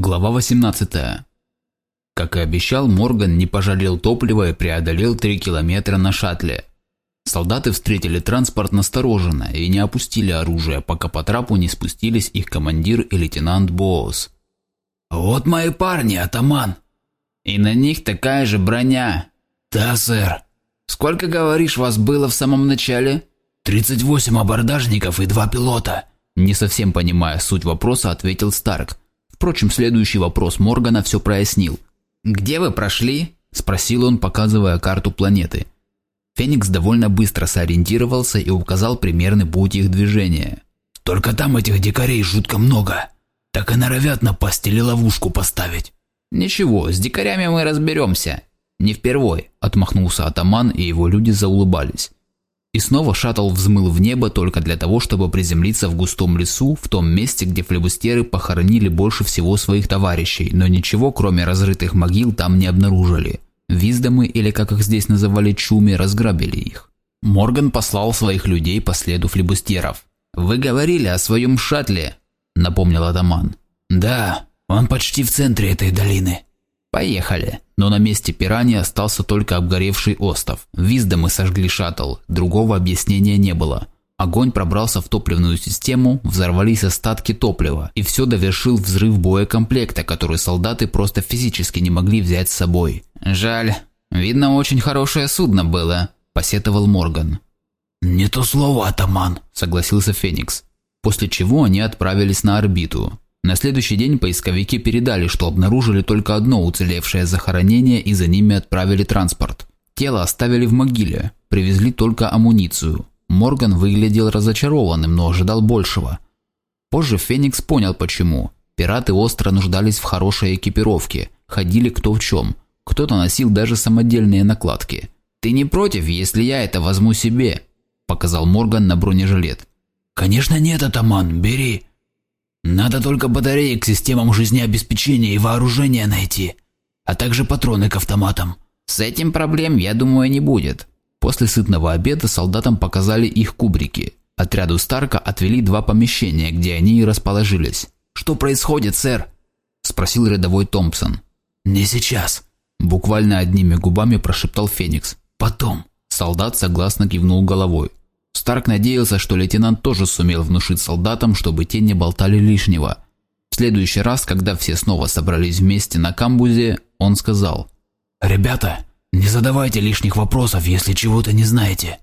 Глава 18. Как и обещал, Морган не пожалел топлива и преодолел 3 километра на шаттле. Солдаты встретили транспорт настороженно и не опустили оружие, пока по трапу не спустились их командир и лейтенант Боус. «Вот мои парни, атаман!» «И на них такая же броня!» «Да, сэр!» «Сколько, говоришь, вас было в самом начале?» «Тридцать восемь абордажников и два пилота!» Не совсем понимая суть вопроса, ответил Старк. Впрочем, следующий вопрос Моргана все прояснил. «Где вы прошли?» – спросил он, показывая карту планеты. Феникс довольно быстро сориентировался и указал примерный путь их движения. «Только там этих дикарей жутко много. Так и норовят напасть или ловушку поставить». «Ничего, с дикарями мы разберемся. Не впервой», – отмахнулся атаман, и его люди заулыбались. И снова шаттл взмыл в небо только для того, чтобы приземлиться в густом лесу, в том месте, где флебустеры похоронили больше всего своих товарищей, но ничего, кроме разрытых могил, там не обнаружили. Виздомы, или как их здесь называли чуми, разграбили их. Морган послал своих людей по следу флебустеров. «Вы говорили о своем шаттле», – напомнил Адаман. «Да, он почти в центре этой долины», Поехали. Но на месте пирани остался только обгоревший остов. Визда мы сожгли шаттл, другого объяснения не было. Огонь пробрался в топливную систему, взорвались остатки топлива, и все довершил взрыв боекомплекта, который солдаты просто физически не могли взять с собой. «Жаль. Видно, очень хорошее судно было», – посетовал Морган. «Не то слово, атаман», – согласился Феникс. После чего они отправились на орбиту. На следующий день поисковики передали, что обнаружили только одно уцелевшее захоронение и за ними отправили транспорт. Тело оставили в могиле, привезли только амуницию. Морган выглядел разочарованным, но ожидал большего. Позже Феникс понял почему. Пираты остро нуждались в хорошей экипировке, ходили кто в чем. Кто-то носил даже самодельные накладки. «Ты не против, если я это возьму себе?» – показал Морган на бронежилет. «Конечно нет, атаман, бери. Надо только батареи к системам жизнеобеспечения и вооружения найти, а также патроны к автоматам. С этим проблем, я думаю, не будет. После сытного обеда солдатам показали их кубрики. Отряду Старка отвели два помещения, где они и расположились. «Что происходит, сэр?» – спросил рядовой Томпсон. «Не сейчас», – буквально одними губами прошептал Феникс. «Потом». Солдат согласно кивнул головой. Старк надеялся, что лейтенант тоже сумел внушить солдатам, чтобы те не болтали лишнего. В следующий раз, когда все снова собрались вместе на камбузе, он сказал. «Ребята, не задавайте лишних вопросов, если чего-то не знаете.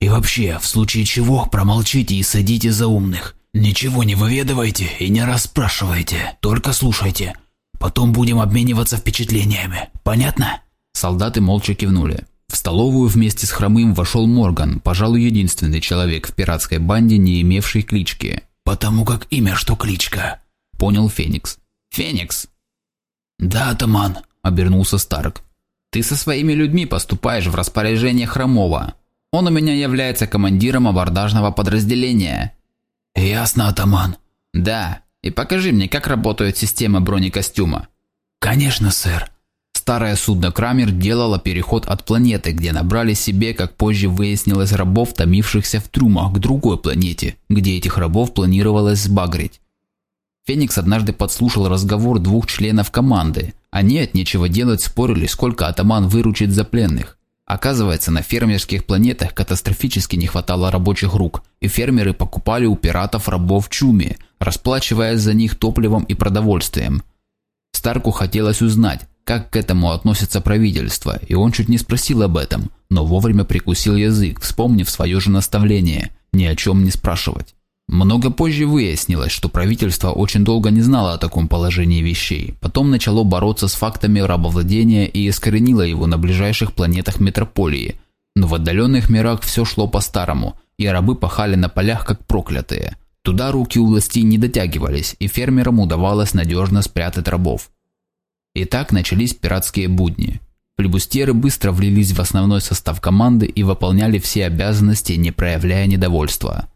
И вообще, в случае чего, промолчите и садите за умных. Ничего не выведывайте и не расспрашивайте, только слушайте. Потом будем обмениваться впечатлениями. Понятно?» Солдаты молча кивнули. В столовую вместе с Хромым вошел Морган, пожалуй, единственный человек в пиратской банде, не имевший клички. «Потому как имя, что кличка», — понял Феникс. «Феникс?» «Да, атаман», — обернулся Старк. «Ты со своими людьми поступаешь в распоряжение Хромова. Он у меня является командиром абордажного подразделения». «Ясно, атаман». «Да, и покажи мне, как работает система бронекостюма». «Конечно, сэр». Старое судно Крамер делало переход от планеты, где набрали себе, как позже выяснилось, рабов, томившихся в трюмах, к другой планете, где этих рабов планировалось сбагрить. Феникс однажды подслушал разговор двух членов команды. Они от нечего делать спорили, сколько атаман выручит за пленных. Оказывается, на фермерских планетах катастрофически не хватало рабочих рук, и фермеры покупали у пиратов рабов чуми, расплачиваясь за них топливом и продовольствием. Старку хотелось узнать, как к этому относится правительство, и он чуть не спросил об этом, но вовремя прикусил язык, вспомнив свое же наставление – ни о чем не спрашивать. Много позже выяснилось, что правительство очень долго не знало о таком положении вещей, потом начало бороться с фактами рабовладения и искоренило его на ближайших планетах метрополии. Но в отдаленных мирах все шло по-старому, и рабы пахали на полях как проклятые. Туда руки у властей не дотягивались, и фермерам удавалось надежно спрятать рабов. И так начались пиратские будни. Флебустеры быстро влились в основной состав команды и выполняли все обязанности, не проявляя недовольства.